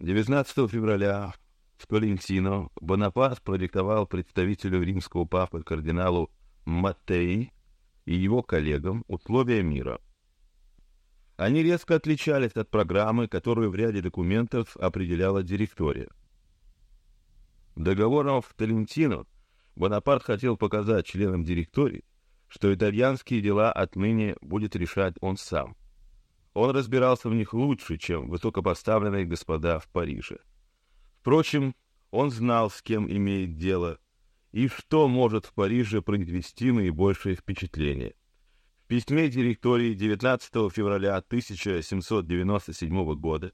19 февраля в Толентино Бонапарт продиктовал представителю римского папы кардиналу Маттеи и его коллегам условия мира. Они резко отличались от программы, которую в ряде документов определяла директория. Договором в Толентино Бонапарт хотел показать членам директории, что итальянские дела отныне будет решать он сам. Он разбирался в них лучше, чем высокопоставленные господа в Париже. Впрочем, он знал, с кем имеет дело и что может в Париже произвести наибольшее впечатление. В письме директории 19 февраля 1797 года,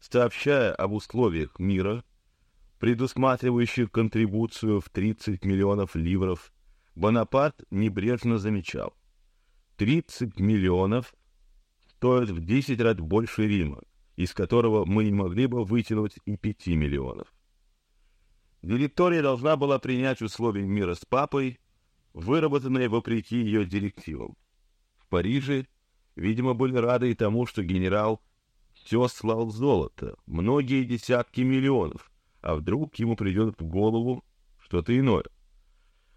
сообщая об условиях мира, предусматривающих контрибуцию в 30 миллионов ливров, Бонапарт небрежно замечал: 30 миллионов стоят в 10 раз больше Рима, из которого мы не могли бы вытянуть и 5 миллионов. Директория должна была принять условия мира с папой, выработанные вопреки ее директивам. В Париже, видимо, были рады и тому, что генерал все слал золото, многие десятки миллионов, а вдруг ему придет в голову что-то иное.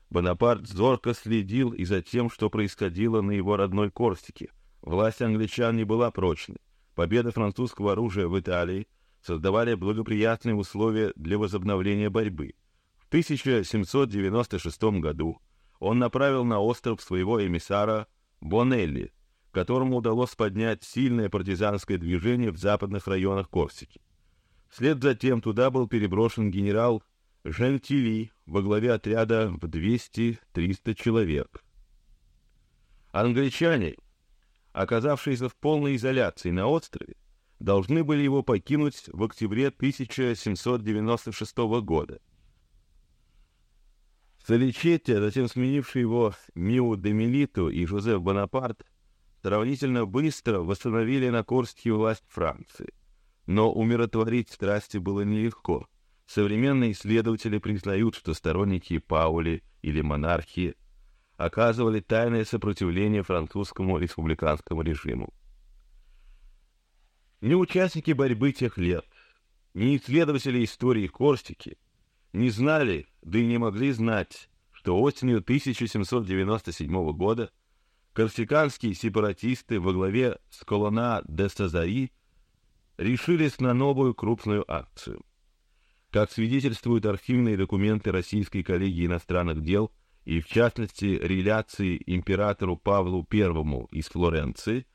Бонапарт зорко следил и за тем, что происходило на его родной Корсике. Власть англичан не была прочной. Победа французского оружия в Италии создавали благоприятные условия для возобновления борьбы. В 1796 году он направил на остров своего эмиссара Бонелли, которому удалось поднять сильное партизанское движение в западных районах Корсики. Вслед за тем туда был переброшен генерал Жентили во главе отряда в 200-300 человек. Англичане, оказавшиеся в полной изоляции на острове, должны были его покинуть в октябре 1796 года. Соличетти, затем сменивший его Миу де Милиту и Жозеф Бонапарт, сравнительно быстро восстановили на Корсике власть Франции. Но умиротворить страсти было нелегко. Современные исследователи признают, что сторонники Паули или монархии оказывали тайное сопротивление французскому республиканскому режиму. Ни участники борьбы тех лет, ни исследователи истории Корсики не знали, да и не могли знать, что осенью 1797 года корсиканские сепаратисты во главе с Колона де Сазари решились на новую крупную акцию. Как свидетельствуют архивные документы Российской коллегии иностранных дел и в частности реляции императору Павлу I из Флоренции,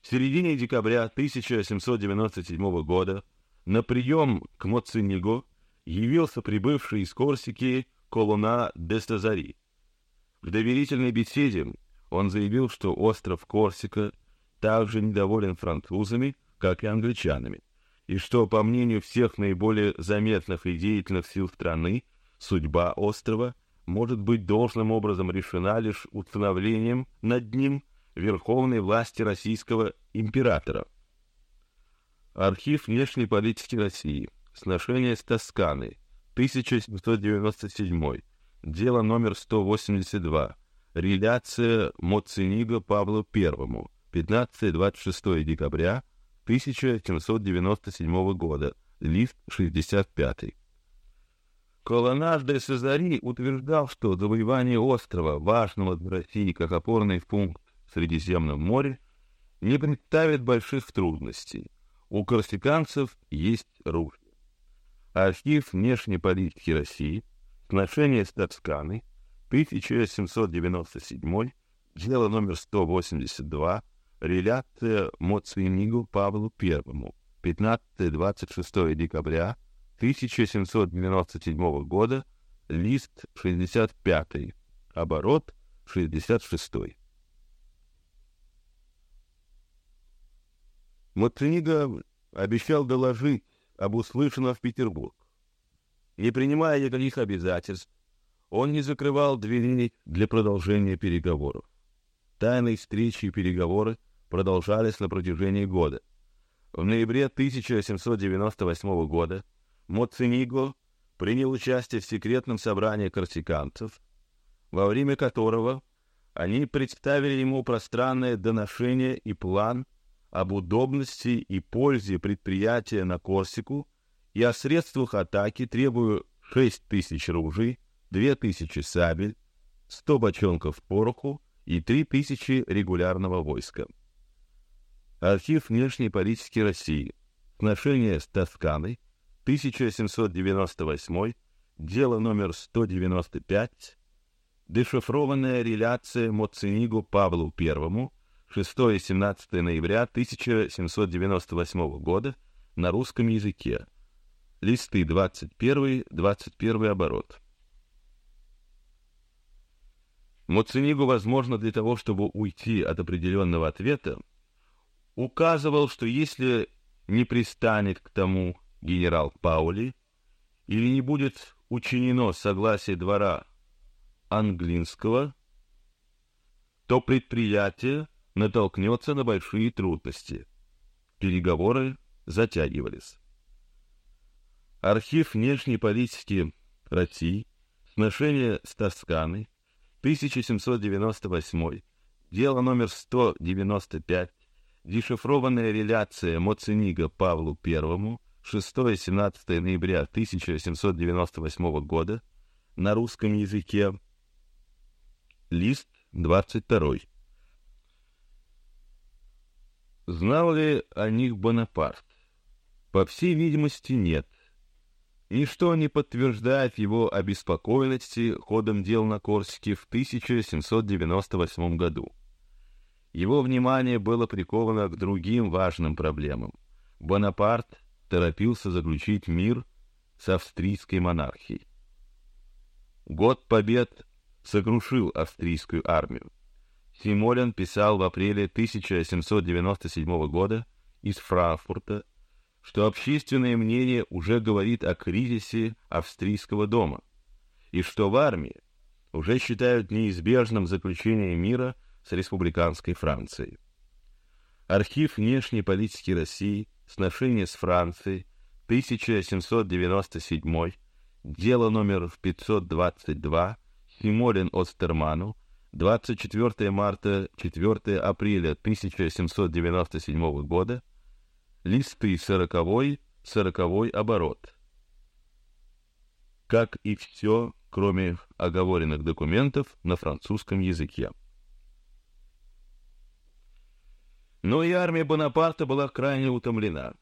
в середине декабря 1797 года на прием к Моцениго явился прибывший из Корсики Колуна де Стазари. В доверительной беседе он заявил, что остров Корсика также недоволен французами, как и англичанами, и что, по мнению всех наиболее заметных и деятельных сил страны, судьба острова может быть должным образом решена лишь установлением над ним верховной власти российского императора. Архив внешней политики России. Сношение с Тосканой. 1797. Дело номер 182. Реляция Моцениго Павлу I. 15-26 декабря 1797 года. Лист 65. Колонаж де Сезари утверждал, что завоевание острова, важного для России как опорный пункт в Средиземном море, не представит больших трудностей. У корсиканцев есть ружья. Архив внешней политики России, сношение с Тосканой, 1797, дело номер 182, реляция Моцинигу Павлу I, 15-26 декабря 1797 года, лист 65, оборот 66. Моцениго обещал доложить об услышанном в Петербург. Не принимая никаких обязательств, он не закрывал дверей для продолжения переговоров. Тайные встречи и переговоры продолжались на протяжении года. В ноябре 1798 года Моцениго принял участие в секретном собрании корсиканцев, во время которого они представили ему пространное доношение и план об удобности и пользе предприятия на Корсику и о средствах атаки требую 6 тысяч ружей, 2 тысячи сабель, 100 бочонков пороху и 3 тысячи регулярного войска. Архив внешней политики России. Отношения с Тосканой. 1798. Дело номер 195. Дешифрованная реляция Моценигу Павлу I. 6-17 ноября 1798 года на русском языке. Листы 21-21 оборот. Моценигу, возможно, для того, чтобы уйти от определенного ответа, указывал, что если не пристанет к тому генерал Паули или не будет учинено согласие двора англинского, то предприятие натолкнется на большие трудности. Переговоры затягивались. Архив внешней политики России, сношение с Тосканой, 1798, дело номер 195, дешифрованная реляция Моценига Павлу I, 6-17 ноября 1798 года, на русском языке, лист 22. Знал ли о них Бонапарт? По всей видимости, нет. Ничто не подтверждает его обеспокоенности ходом дел на Корсике в 1798 году. Его внимание было приковано к другим важным проблемам. Бонапарт торопился заключить мир с австрийской монархией. Год побед сокрушил австрийскую армию. Симолин писал в апреле 1797 года из Франкфурта, что общественное мнение уже говорит о кризисе австрийского дома и что в армии уже считают неизбежным заключение мира с республиканской Францией. Архив внешней политики России, сношение с Францией, 1797, дело номер 522, Симолин Остерману, 24 марта 4 апреля 1797 года, листы сороковой, сороковой оборот. Как и все, кроме оговоренных документов на французском языке. Но и армия Бонапарта была крайне утомлена.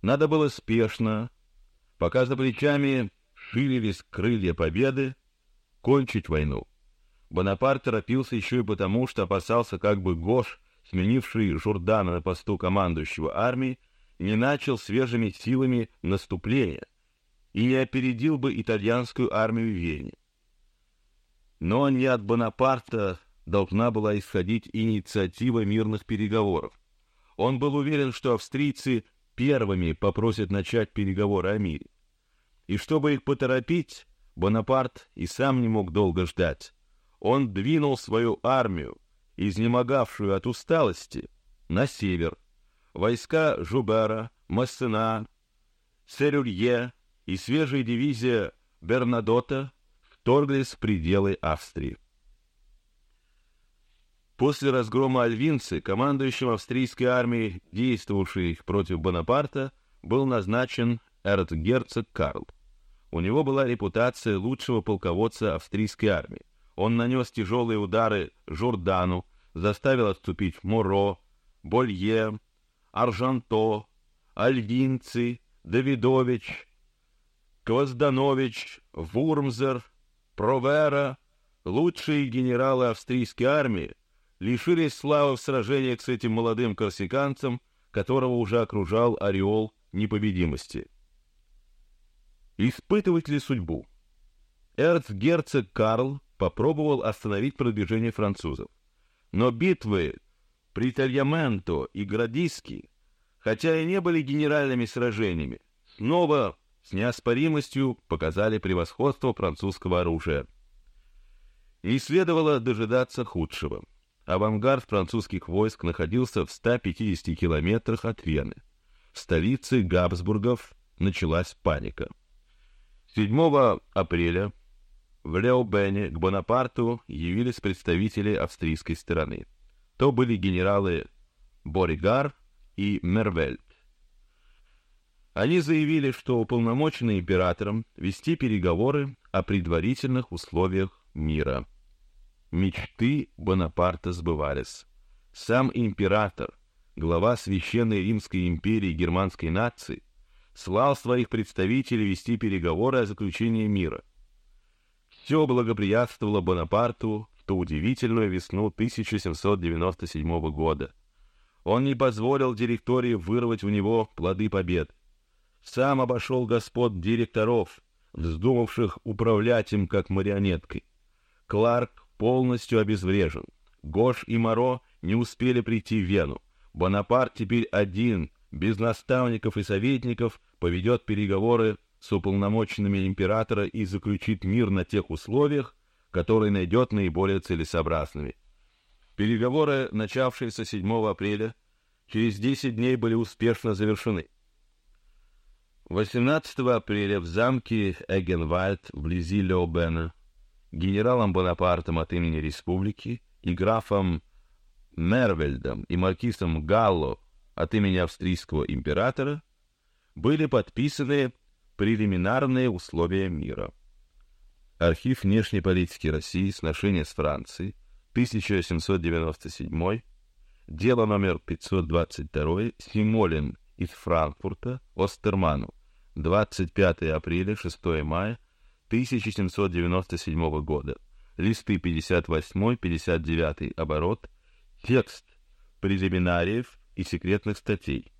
Надо было спешно, пока за плечами ширились крылья победы, кончить войну. Бонапарт торопился еще и потому, что опасался, как бы Гош, сменивший Журдана на посту командующего армией, не начал свежими силами наступления и не опередил бы итальянскую армию в Вене. Но не от Бонапарта должна была исходить инициатива мирных переговоров. Он был уверен, что австрийцы первыми попросят начать переговоры о мире. И чтобы их поторопить, Бонапарт и сам не мог долго ждать он двинул свою армию, изнемогавшую от усталости, на север. Войска Жубера, Массена, Серюлье и свежая дивизия Бернадота вторглись в пределы Австрии. После разгрома Альвинцы командующим австрийской армией, действовавшей против Бонапарта, был назначен эрцгерцог Карл. У него была репутация лучшего полководца австрийской армии. Он нанес тяжелые удары Журдану, заставил отступить Моро, Болье, Аржанто, Альвинци, Давидович, Квозданович, Вурмзер, Провера, лучшие генералы австрийской армии, лишились славы в сражениях с этим молодым корсиканцем, которого уже окружал ореол непобедимости. Испытывать ли судьбу? Эрцгерцог Карл попробовал остановить продвижение французов. Но битвы при Тальяменто и Градиски, хотя и не были генеральными сражениями, снова с неоспоримостью показали превосходство французского оружия. И следовало дожидаться худшего. Авангард французских войск находился в 150 километрах от Вены. В столице Габсбургов началась паника. 7 апреля в Леобене к Бонапарту явились представители австрийской стороны. То были генералы Боригар и Мервельд. Они заявили, что уполномочены императором вести переговоры о предварительных условиях мира. Мечты Бонапарта сбывались. Сам император, глава Священной Римской империи германской нации, слал своих представителей вести переговоры о заключении мира. Все благоприятствовало Бонапарту в ту удивительную весну 1797 года. Он не позволил директории вырвать у него плоды побед. Сам обошел господ директоров, вздумавших управлять им как марионеткой. Кларк полностью обезврежен. Гош и Моро не успели прийти в Вену. Бонапарт теперь один, без наставников и советников, поведет переговоры с уполномоченными императора и заключит мир на тех условиях, которые найдет наиболее целесообразными. Переговоры, начавшиеся 7 апреля, через 10 дней были успешно завершены. 18 апреля в замке Эгенвальд, вблизи Леобена, генералом Бонапартом от имени республики и графом Мервельдом и маркизом Галло от имени австрийского императора были подписаны прелиминарные условия мира. Архив внешней политики России, сношения с Францией, 1797, дело номер 522, Симолин из Франкфурта, Остерману, 25 апреля, 6 мая 1797 года, листы 58-59 оборот, текст прелиминариев и секретных статей.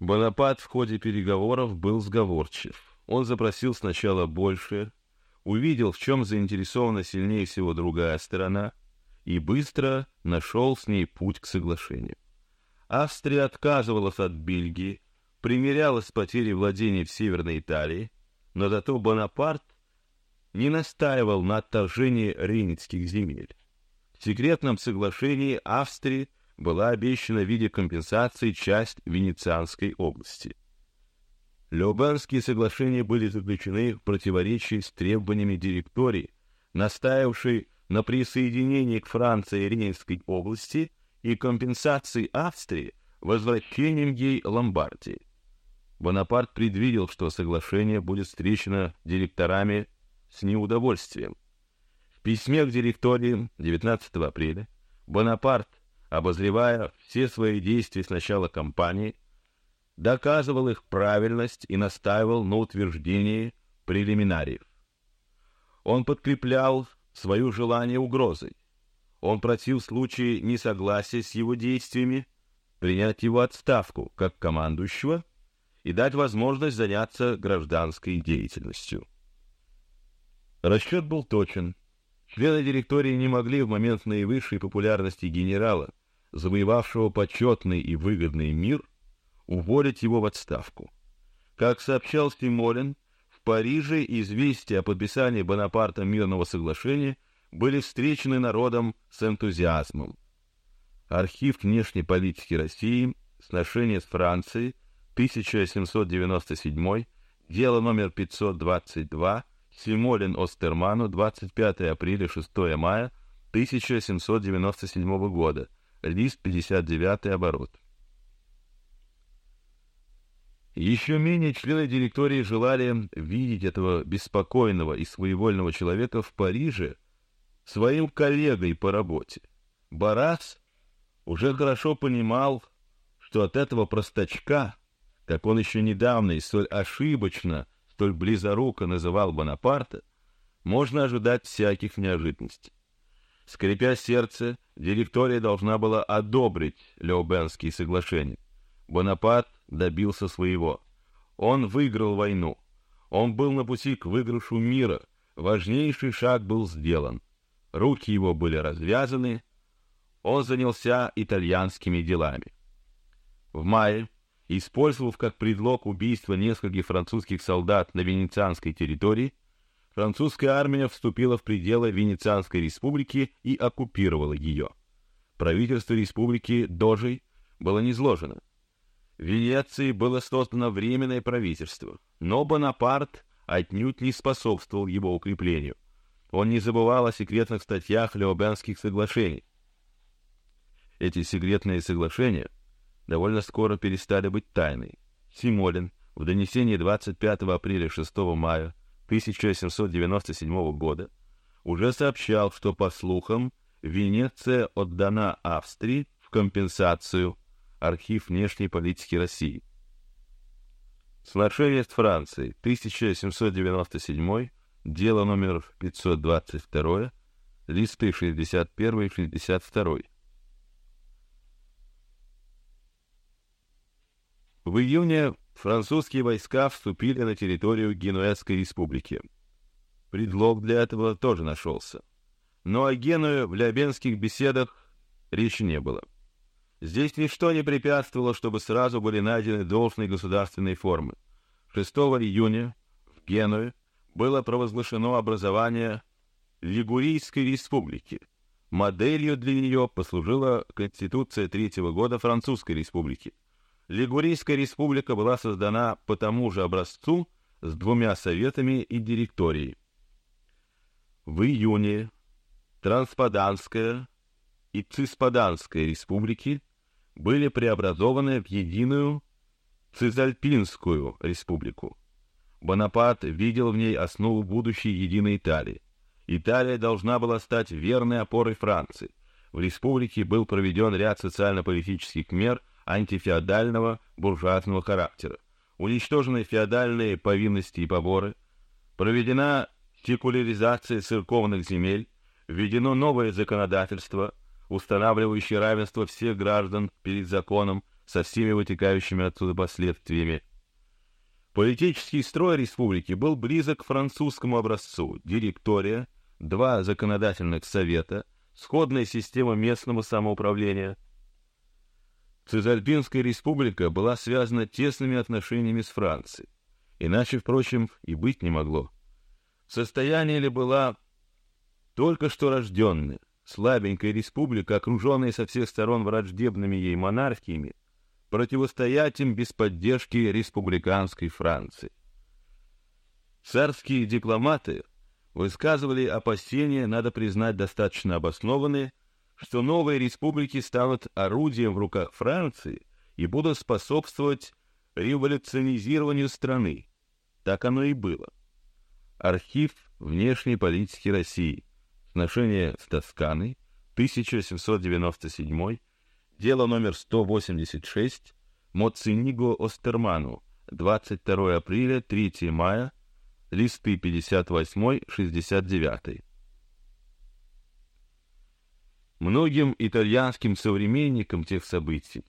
Бонапарт в ходе переговоров был сговорчив. Он запросил сначала больше, увидел, в чем заинтересована сильнее всего другая сторона, и быстро нашел с ней путь к соглашению. Австрия отказывалась от Бельгии, примирялась с потерей владений в Северной Италии, но зато Бонапарт не настаивал на отторжении рейнских земель. В секретном соглашении Австрии была обещана в виде компенсации часть Венецианской области. Леобарские соглашения были заключены в противоречии с требованиями директории, настаивавшей на присоединении к Франции Рейнской области и компенсации Австрии возвращением ей Ломбардии. Бонапарт предвидел, что соглашение будет встречено директорами с неудовольствием. В письме к директории 19 апреля Бонапарт обозревая все свои действия с начала кампании, доказывал их правильность и настаивал на утверждении прелиминариев. Он подкреплял свое желание угрозой. Он просил в случае несогласия с его действиями принять его отставку как командующего и дать возможность заняться гражданской деятельностью. Расчет был точен. Члены директории не могли в момент наивысшей популярности генерала завоевавшего почетный и выгодный мир, уволить его в отставку. Как сообщал Стимолин, в Париже известия о подписании Бонапарта мирного соглашения были встречены народом с энтузиазмом. Архив внешней политики России, сношение с Францией, 1797, дело номер 522, Симолин Остерману, 25 апреля 6 мая 1797 года, лист 59 оборот. Еще менее члены директории желали видеть этого беспокойного и своевольного человека в Париже своим коллегой по работе. Барас уже хорошо понимал, что от этого простачка, как он еще недавно и столь ошибочно, столь близоруко называл Бонапарта, можно ожидать всяких неожиданностей. Скрипя сердце, директория должна была одобрить Леобенские соглашения. Бонапарт добился своего. Он выиграл войну. Он был на пути к выигрышу мира. Важнейший шаг был сделан. Руки его были развязаны. Он занялся итальянскими делами. В мае, использовав как предлог убийство нескольких французских солдат на венецианской территории, французская армия вступила в пределы Венецианской республики и оккупировала ее. Правительство республики Дожей было низложено. В Венеции было создано временное правительство, но Бонапарт отнюдь не способствовал его укреплению. Он не забывал о секретных статьях Леобенских соглашений. Эти секретные соглашения довольно скоро перестали быть тайной. Симолин в донесении 25 апреля 6 мая 1797 года уже сообщал, что по слухам Венеция отдана Австрии в компенсацию архив внешней политики России. Сношение с Францией 1797 дело номер 522 листы 61 и 62 В июне французские войска вступили на территорию Генуэзской республики. Предлог для этого тоже нашелся. Но о Генуе в Лябенских беседах речи не было. Здесь ничто не препятствовало, чтобы сразу были найдены должные государственные формы. 6 июня в Генуе было провозглашено образование Лигурийской республики. Моделью для нее послужила Конституция третьего года Французской республики – Лигурийская республика была создана по тому же образцу с двумя советами и директорией. В июне Транспаданская и Циспаданская республики были преобразованы в единую Цизальпинскую республику. Бонапарт видел в ней основу будущей единой Италии. Италия должна была стать верной опорой Франции. В республике был проведен ряд социально-политических мер – антифеодального буржуазного характера. Уничтожены феодальные повинности и поборы, проведена секуляризация церковных земель, введено новое законодательство, устанавливающее равенство всех граждан перед законом со всеми вытекающими отсюда последствиями. Политический строй республики был близок к французскому образцу: директория, два законодательных совета, сходная система местного самоуправления – Цезальпинская республика была связана тесными отношениями с Францией, иначе, впрочем, и быть не могло. Состояние ли была только что рожденная, слабенькая республика, окруженная со всех сторон враждебными ей монархиями, противостоять им без поддержки республиканской Франции. Царские дипломаты высказывали опасения, надо признать, достаточно обоснованные, что новые республики станут орудием в руках Франции и будут способствовать революционизированию страны. Так оно и было. Архив внешней политики России. Сношение с Тосканой. 1797. Дело номер 186. Моцениго Остерману. 22 апреля, 3 мая. Листы 58-69. Многим итальянским современникам тех событий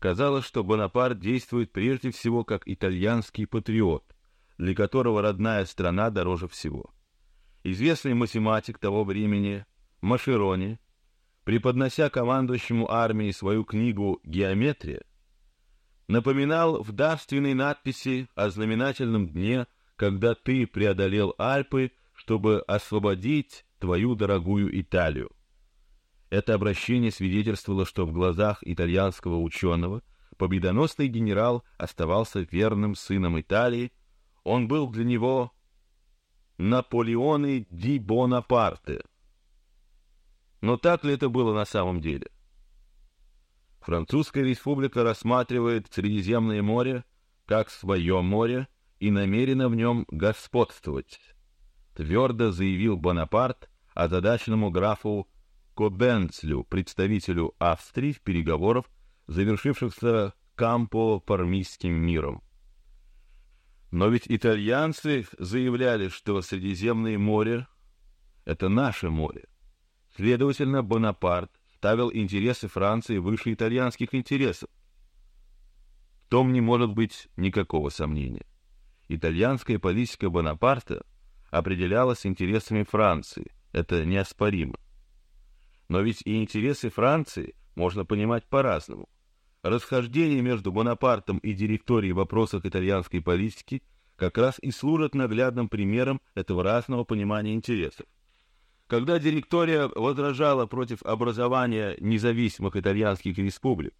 казалось, что Бонапарт действует прежде всего как итальянский патриот, для которого родная страна дороже всего. Известный математик того времени Машерони, преподнося командующему армией свою книгу «Геометрия», напоминал в дарственной надписи о знаменательном дне, когда ты преодолел Альпы, чтобы освободить твою дорогую Италию. Это обращение свидетельствовало, что в глазах итальянского ученого победоносный генерал оставался верным сыном Италии. Он был для него Наполеоны ди Бонапарте. Но так ли это было на самом деле? Французская республика рассматривает Средиземное море как свое море и намерена в нем господствовать, твердо заявил Бонапарт озадаченному графу Кобенцлю, представителю Австрии в переговорах, завершившихся Кампо-Пармийским миром. Но ведь итальянцы заявляли, что Средиземное море — это наше море. Следовательно, Бонапарт ставил интересы Франции выше итальянских интересов. В том не может быть никакого сомнения. Итальянская политика Бонапарта определялась интересами Франции, это неоспоримо. Но ведь и интересы Франции можно понимать по-разному. Расхождение между Бонапартом и директорией в вопросах итальянской политики как раз и служат наглядным примером этого разного понимания интересов. Когда директория возражала против образования независимых итальянских республик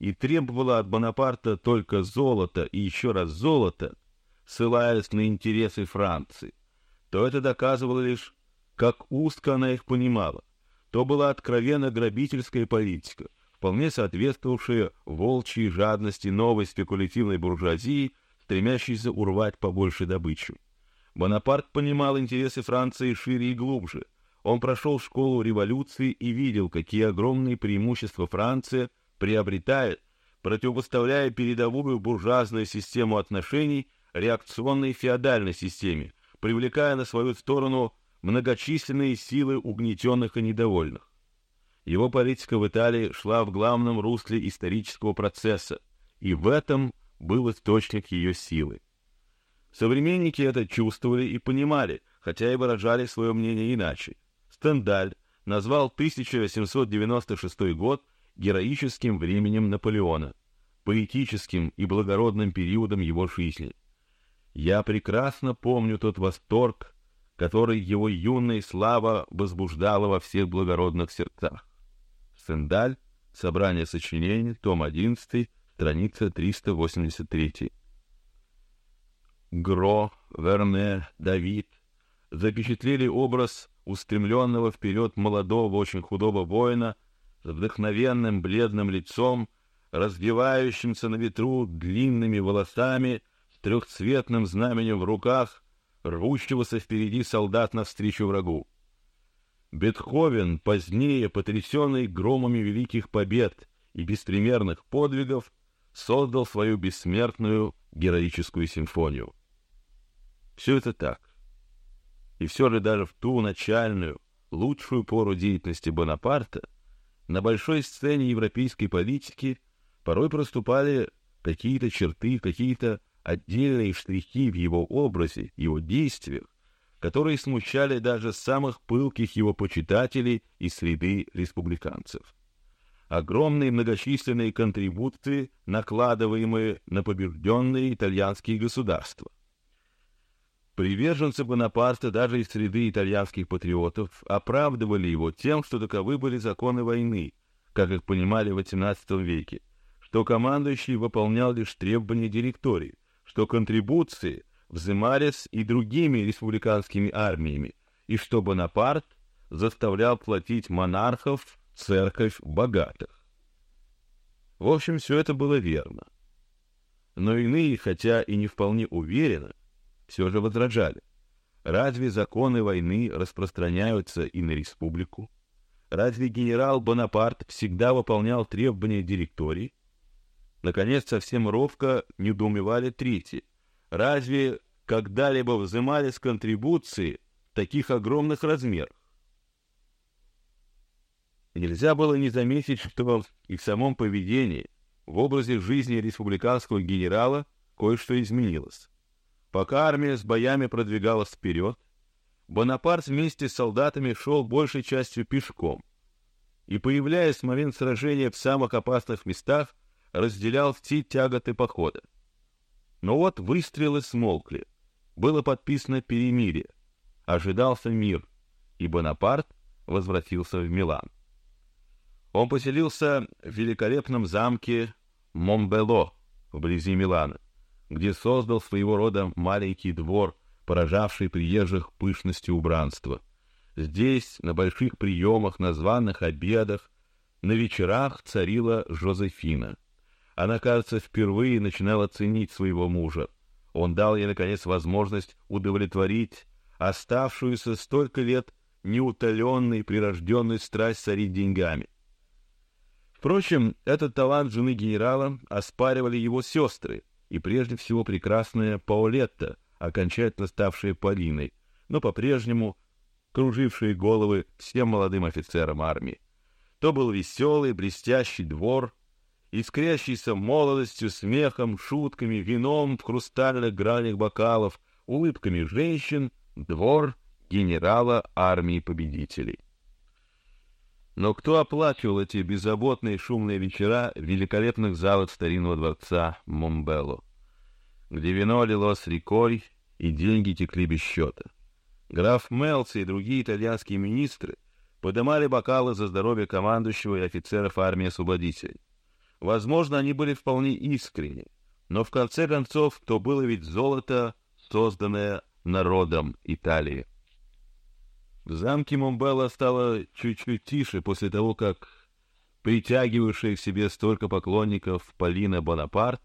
и требовала от Бонапарта только золота и еще раз золота, ссылаясь на интересы Франции, то это доказывало лишь, как узко она их понимала то была откровенно грабительская политика, вполне соответствовавшие волчьей жадности новой спекулятивной буржуазии, стремящейся урвать побольше добычу. Бонапарт понимал интересы Франции шире и глубже. Он прошел школу революции и видел, какие огромные преимущества Франция приобретает, противопоставляя передовую буржуазную систему отношений реакционной феодальной системе, привлекая на свою сторону многочисленные силы угнетенных и недовольных. Его политика в Италии шла в главном русле исторического процесса, и в этом был источник ее силы. Современники это чувствовали и понимали, хотя и выражали свое мнение иначе. Стендаль назвал 1896 год героическим временем Наполеона, поэтическим и благородным периодом его жизни. Я прекрасно помню тот восторг, который его юная слава возбуждала во всех благородных сердцах. Сендаль, собрание сочинений, том 11, страница 383. Гро, Верне, Давид запечатлели образ устремленного вперед молодого, очень худого воина с вдохновенным бледным лицом, развивающимся на ветру длинными волосами, с трехцветным знаменем в руках, рвущегося впереди солдат навстречу врагу. Бетховен, позднее потрясенный громами великих побед и беспримерных подвигов, создал свою бессмертную героическую симфонию. Все это так. И все же даже в ту начальную, лучшую пору деятельности Бонапарта на большой сцене европейской политики порой проступали какие-то черты, какие-то отдельные штрихи в его образе, его действиях, которые смущали даже самых пылких его почитателей из среды республиканцев. Огромные многочисленные контрибуции, накладываемые на побежденные итальянские государства. Приверженцы Бонапарта даже из среды итальянских патриотов оправдывали его тем, что таковы были законы войны, как их понимали в XVIII веке, что командующий выполнял лишь требования директории, что контрибуции взимались и другими республиканскими армиями, и что Бонапарт заставлял платить монархов, церковь богатых. В общем, все это было верно. Но иные, хотя и не вполне уверенно, все же возражали. Разве законы войны распространяются и на республику? Разве генерал Бонапарт всегда выполнял требования директории? Наконец, совсем ровко недоумевали третьи. Разве когда-либо взимались контрибуции таких огромных размеров? Нельзя было не заметить, что и в самом поведении, в образе жизни республиканского генерала кое-что изменилось. Пока армия с боями продвигалась вперед, Бонапарт вместе с солдатами шел большей частью пешком и, появляясь в момент сражения в самых опасных местах, разделял все тяготы похода. Но вот выстрелы смолкли, было подписано перемирие, ожидался мир, и Бонапарт возвратился в Милан. Он поселился в великолепном замке Момбело вблизи Милана, где создал своего рода маленький двор, поражавший приезжих пышностью убранства. Здесь, на больших приемах, на званых обедах, на вечерах царила Жозефина — она, кажется, впервые начинала ценить своего мужа. Он дал ей, наконец, возможность удовлетворить оставшуюся столько лет неутоленной прирожденной страсть царить деньгами. Впрочем, этот талант жены генерала оспаривали его сестры, и прежде всего прекрасная Паулетта, окончательно ставшая Полиной, но по-прежнему кружившие головы всем молодым офицерам армии. То был веселый, блестящий двор, искрящийся молодостью, смехом, шутками, вином в хрустальных гранях бокалов, улыбками женщин, двор генерала армии победителей. Но кто оплачивал эти беззаботные шумные вечера в великолепных залах старинного дворца Момбелло, где вино лилось рекой и деньги текли без счета? Граф Мелси и другие итальянские министры подымали бокалы за здоровье командующего и офицеров армии освободителей. Возможно, они были вполне искренни, но в конце концов то было ведь золото, созданное народом Италии. В замке Момбелла стало чуть-чуть тише после того, как притягивавшая к себе столько поклонников Полина Бонапарт,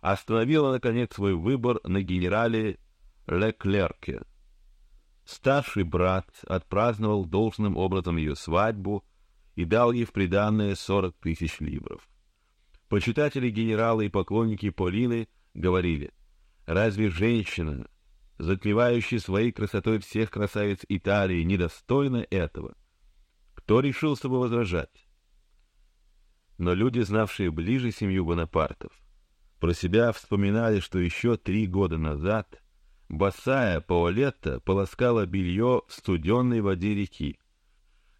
остановила, наконец, свой выбор на генерале Леклерке. Старший брат отпраздновал должным образом ее свадьбу и дал ей в приданное сорок тысяч ливров. Почитатели генерала и поклонники Полины говорили, разве женщина, заклевающая своей красотой всех красавиц Италии, недостойна этого? Кто решился бы возражать? Но люди, знавшие ближе семью Бонапартов, про себя вспоминали, что еще три года назад босая Паолетта полоскала белье в студенной воде реки.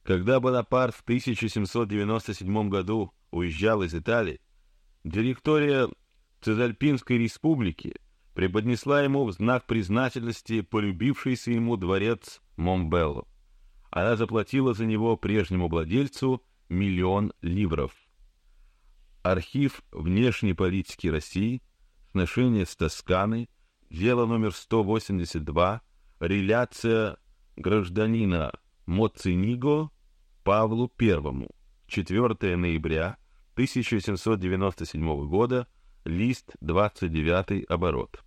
Когда Бонапарт в 1797 году уезжал из Италии, директория Цезальпинской республики преподнесла ему в знак признательности полюбившийся ему дворец Момбелло. Она заплатила за него прежнему владельцу миллион ливров. Архив внешней политики России, сношение с Тосканой, дело номер 182, реляция гражданина Моцениго Павлу I, 4 ноября 1797 года, лист 29 оборот.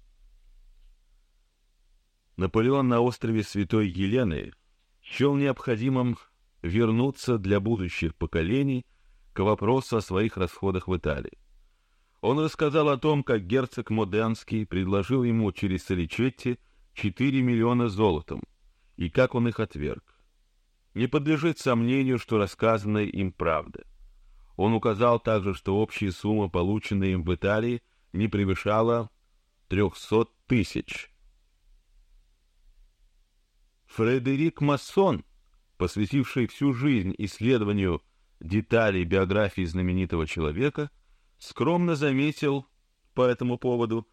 Наполеон на острове Святой Елены счел необходимым вернуться для будущих поколений к вопросу о своих расходах в Италии. Он рассказал о том, как герцог Моденский предложил ему через Соличетти 4 миллиона золотом, и как он их отверг. Не подлежит сомнению, что рассказанное им правда. Он указал также, что общая сумма, полученная им в Италии, не превышала 300 тысяч. Фредерик Массон, посвятивший всю жизнь исследованию деталей биографии знаменитого человека, скромно заметил по этому поводу,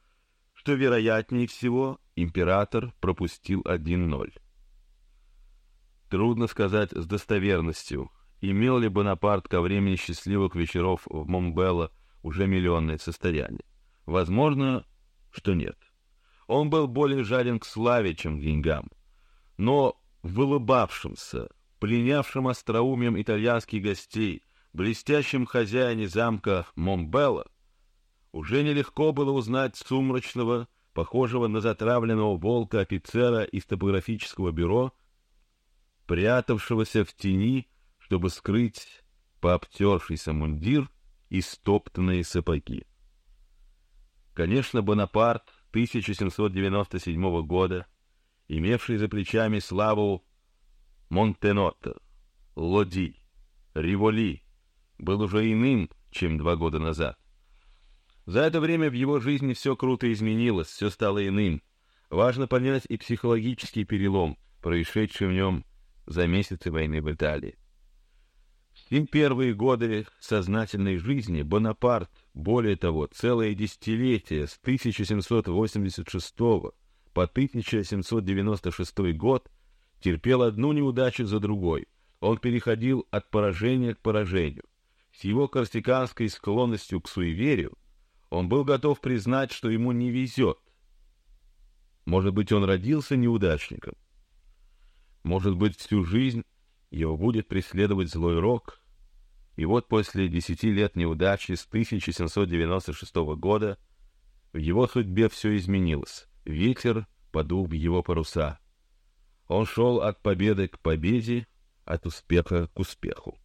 что вероятнее всего император пропустил один ноль. Трудно сказать с достоверностью, имел ли Бонапарт ко времени счастливых вечеров в Момбелло уже миллионное состояние. Возможно, что нет. Он был более жаден к славе, чем к деньгам, но в улыбавшемся, пленявшем остроумием итальянских гостей, блестящем хозяине замка Момбелла, уже нелегко было узнать сумрачного, похожего на затравленного волка офицера из топографического бюро, прятавшегося в тени, чтобы скрыть пообтершийся мундир и стоптанные сапоги. Конечно, Бонапарт 1797 года, имевший за плечами славу Монтенота, Лоди, Риволи, был уже иным, чем два года назад. За это время в его жизни все круто изменилось, все стало иным. Важно понять и психологический перелом, происшедший в нем за месяцы войны в Италии. В первые годы сознательной жизни Бонапарт, более того, целое десятилетие с 1786 по 1796 год терпел одну неудачу за другой. Он переходил от поражения к поражению. С его корсиканской склонностью к суеверию он был готов признать, что ему не везет. Может быть, он родился неудачником. Может быть, всю жизнь его будет преследовать злой рок. И вот после десяти лет неудачи с 1796 года в его судьбе все изменилось. Ветер подул в его паруса. Он шел от победы к победе, от успеха к успеху.